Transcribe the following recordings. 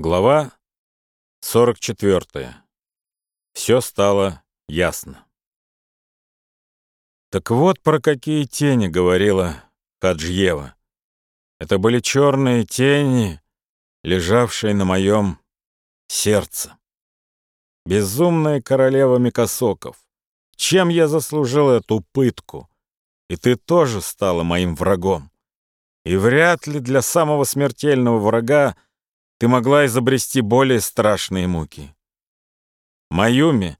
Глава 44. Все стало ясно. Так вот про какие тени говорила Хаджиева. Это были черные тени, лежавшие на моем сердце. Безумная королева Микосоков. Чем я заслужил эту пытку? И ты тоже стала моим врагом. И вряд ли для самого смертельного врага ты могла изобрести более страшные муки. Маюми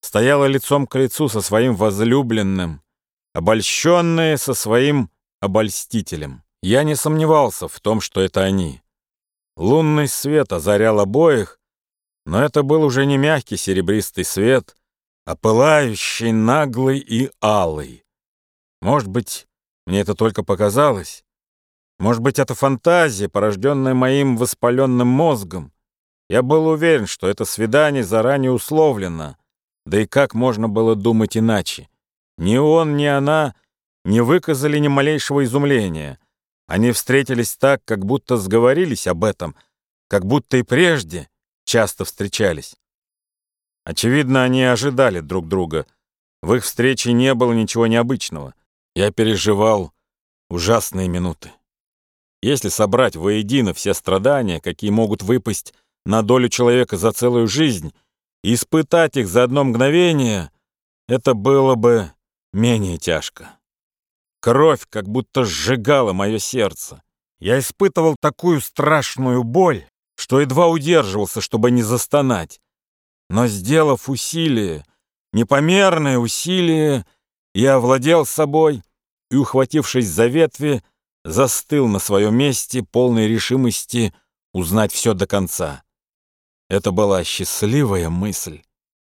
стояла лицом к лицу со своим возлюбленным, обольщенная со своим обольстителем. Я не сомневался в том, что это они. Лунный свет озарял обоих, но это был уже не мягкий серебристый свет, а пылающий, наглый и алый. Может быть, мне это только показалось, может быть, это фантазия, порожденная моим воспаленным мозгом. Я был уверен, что это свидание заранее условлено. Да и как можно было думать иначе? Ни он, ни она не выказали ни малейшего изумления. Они встретились так, как будто сговорились об этом, как будто и прежде часто встречались. Очевидно, они ожидали друг друга. В их встрече не было ничего необычного. Я переживал ужасные минуты. Если собрать воедино все страдания, какие могут выпасть на долю человека за целую жизнь, и испытать их за одно мгновение, это было бы менее тяжко. Кровь как будто сжигала мое сердце. Я испытывал такую страшную боль, что едва удерживался, чтобы не застонать. Но, сделав усилие, непомерное усилие, я овладел собой и, ухватившись за ветви, застыл на своем месте, полной решимости узнать все до конца. Это была счастливая мысль.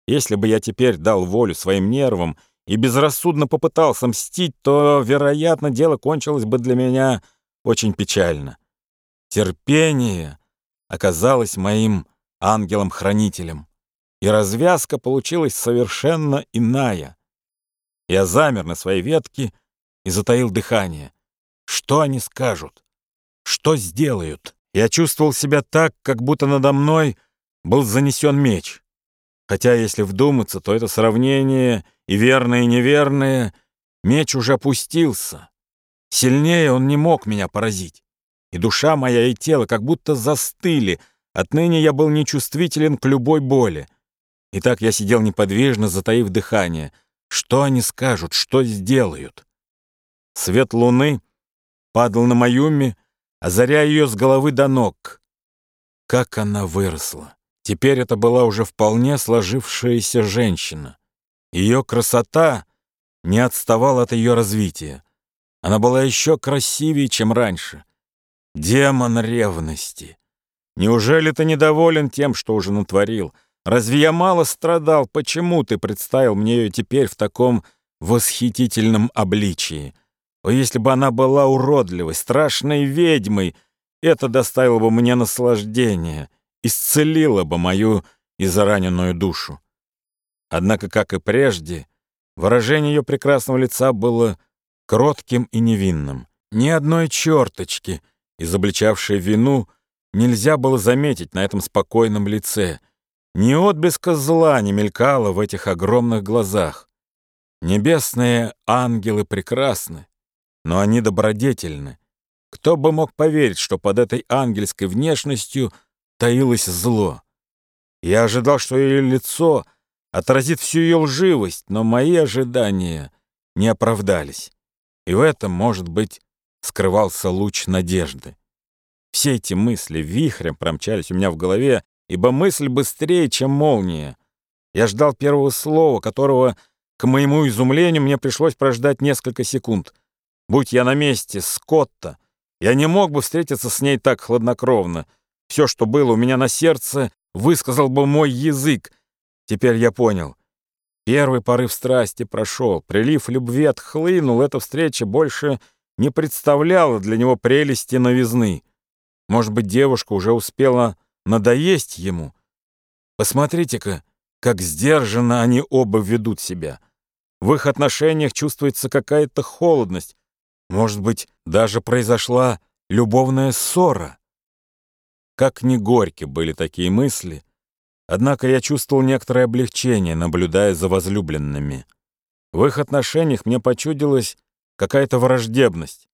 Если бы я теперь дал волю своим нервам и безрассудно попытался мстить, то, вероятно, дело кончилось бы для меня очень печально. Терпение оказалось моим ангелом-хранителем, и развязка получилась совершенно иная. Я замер на своей ветке и затаил дыхание. Что они скажут? Что сделают? Я чувствовал себя так, как будто надо мной был занесен меч. Хотя, если вдуматься, то это сравнение и верное, и неверное, меч уже опустился. Сильнее он не мог меня поразить. И душа моя, и тело как будто застыли. Отныне я был нечувствителен к любой боли. И так я сидел неподвижно, затаив дыхание. Что они скажут, что сделают? Свет луны падал на Маюми, озаряя ее с головы до ног. Как она выросла! Теперь это была уже вполне сложившаяся женщина. Ее красота не отставала от ее развития. Она была еще красивее, чем раньше. Демон ревности. Неужели ты недоволен тем, что уже натворил? Разве я мало страдал? Почему ты представил мне ее теперь в таком восхитительном обличии? О, если бы она была уродливой, страшной ведьмой, это доставило бы мне наслаждение, исцелило бы мою израненную душу. Однако, как и прежде, выражение ее прекрасного лица было кротким и невинным. Ни одной черточки, изобличавшей вину, нельзя было заметить на этом спокойном лице. Ни отблеска зла не мелькало в этих огромных глазах. Небесные ангелы прекрасны, но они добродетельны. Кто бы мог поверить, что под этой ангельской внешностью таилось зло? Я ожидал, что ее лицо отразит всю ее лживость, но мои ожидания не оправдались. И в этом, может быть, скрывался луч надежды. Все эти мысли вихрем промчались у меня в голове, ибо мысль быстрее, чем молния. Я ждал первого слова, которого, к моему изумлению, мне пришлось прождать несколько секунд — Будь я на месте Скотта, я не мог бы встретиться с ней так хладнокровно. Все, что было у меня на сердце, высказал бы мой язык. Теперь я понял. Первый порыв страсти прошел, прилив любви отхлынул, эта встреча больше не представляла для него прелести новизны. Может быть, девушка уже успела надоесть ему. Посмотрите-ка, как сдержанно они оба ведут себя. В их отношениях чувствуется какая-то холодность, может быть, даже произошла любовная ссора. Как ни горьки были такие мысли, однако я чувствовал некоторое облегчение, наблюдая за возлюбленными. В их отношениях мне почудилась какая-то враждебность.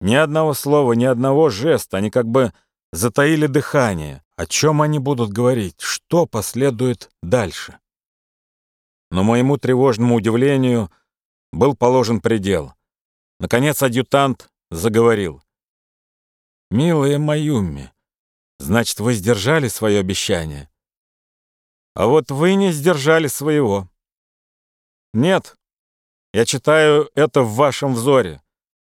Ни одного слова, ни одного жеста, они как бы затаили дыхание. О чем они будут говорить? Что последует дальше? Но моему тревожному удивлению был положен предел. Наконец адъютант заговорил. «Милая Маюми, значит, вы сдержали свое обещание?» «А вот вы не сдержали своего». «Нет, я читаю это в вашем взоре.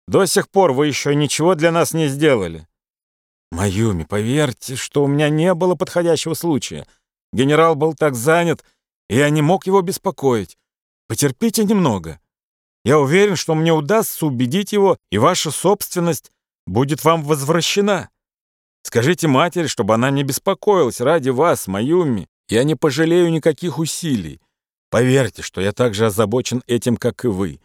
До сих пор вы еще ничего для нас не сделали». «Маюми, поверьте, что у меня не было подходящего случая. Генерал был так занят, и я не мог его беспокоить. Потерпите немного. Я уверен, что мне удастся убедить его, и ваша собственность будет вам возвращена. Скажите матери, чтобы она не беспокоилась ради вас, Маюми. Я не пожалею никаких усилий. Поверьте, что я так же озабочен этим, как и вы.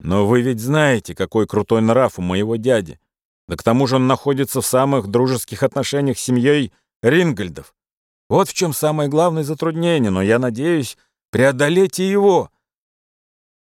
Но вы ведь знаете, какой крутой нрав у моего дяди. Да к тому же он находится в самых дружеских отношениях с семьей Рингольдов. Вот в чем самое главное затруднение, но я надеюсь преодолеть и его.